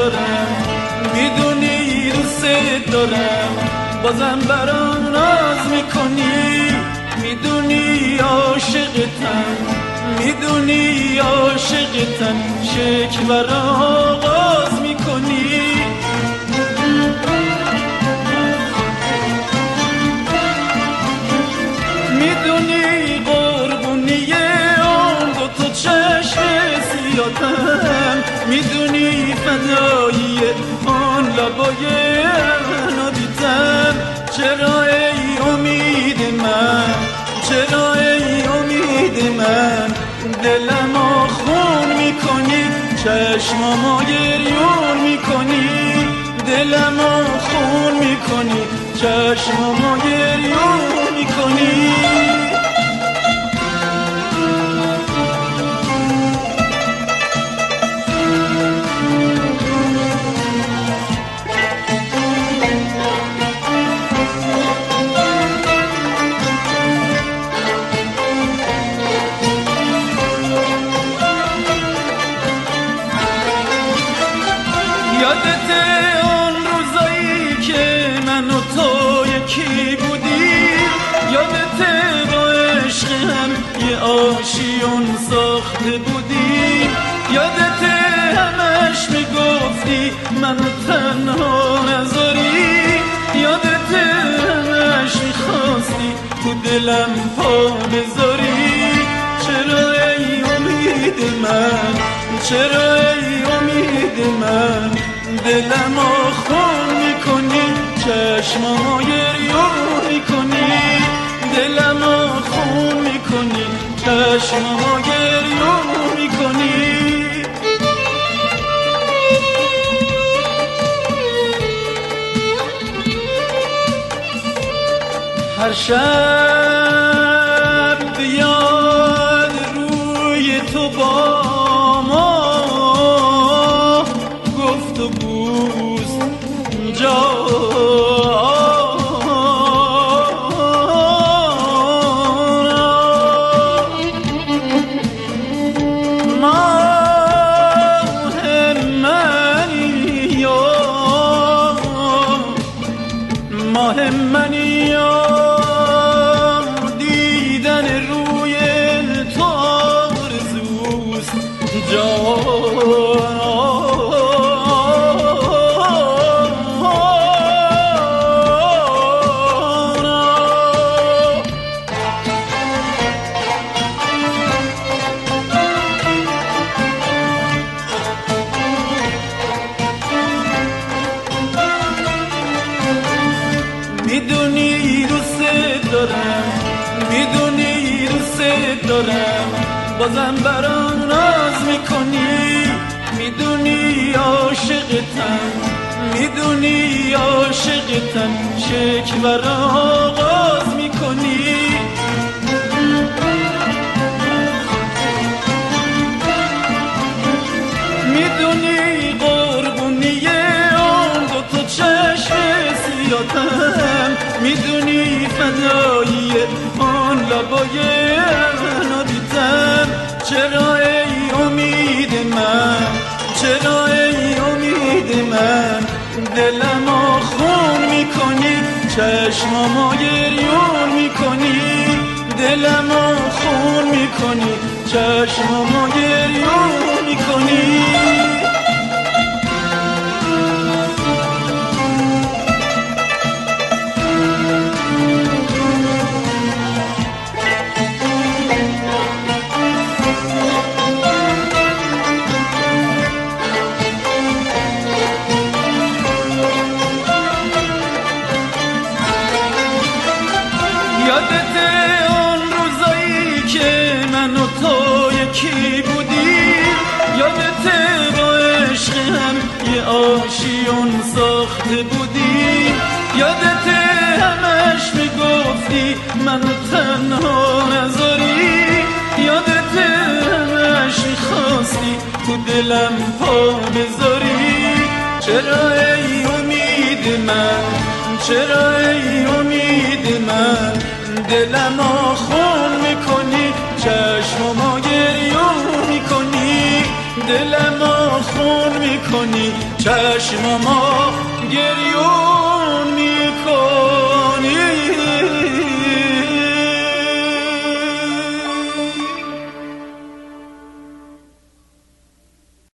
دارم. می‌دونی دوست دارم. بازم برام ناز می‌کنی. می‌دونی عاشقتم. می‌دونی عاشقتم. شک برام آغاز می‌کنی. می‌دونی قربونی اون دو تا چشم سیاتم می‌دونی فدایی اون لبای دیدم چرا ای امید من؟ چرا ای امید من؟ دلم خون می‌کنی چشمامو گریون می‌کنی. دلم خون می‌کنی چشمامو گریون می‌کنی. من تنها نذاری یادت همش می‌خواستی تو دلم پا بذاری. چرا ای امید من؟ چرا ای امید من؟ دلم خون می‌کنی چشمامو گریون می‌کنی. دلم خون می‌کنی چشمامو گریون हर्ष می‌دونی دوست دارم می‌دونی دوست دارم. بازم برام ناز می‌کنی می‌دونی عاشقتم می‌دونی عاشقتم. شک برام آغاز می‌کنی. می‌دونی می‌دونی فدایی اون لبای منو دیدم چرا ای امید من؟ چرا ای امید من؟ دلم خون می‌کنی چشمامو گریون می‌کنی. دلم خون می‌کنی چشمامو گریون می‌کنی. ساخته بودیم یادت همش می‌گفتی من تنها نذاری. یادت همش می‌خواستی تو دلم پا بذاری. چرا ای امید من؟ چرا ای امید من؟ دلم خون می‌کنی چشمامو گریون می‌کنی. دل ما خون می‌کنی چشم ما گریون می‌کنی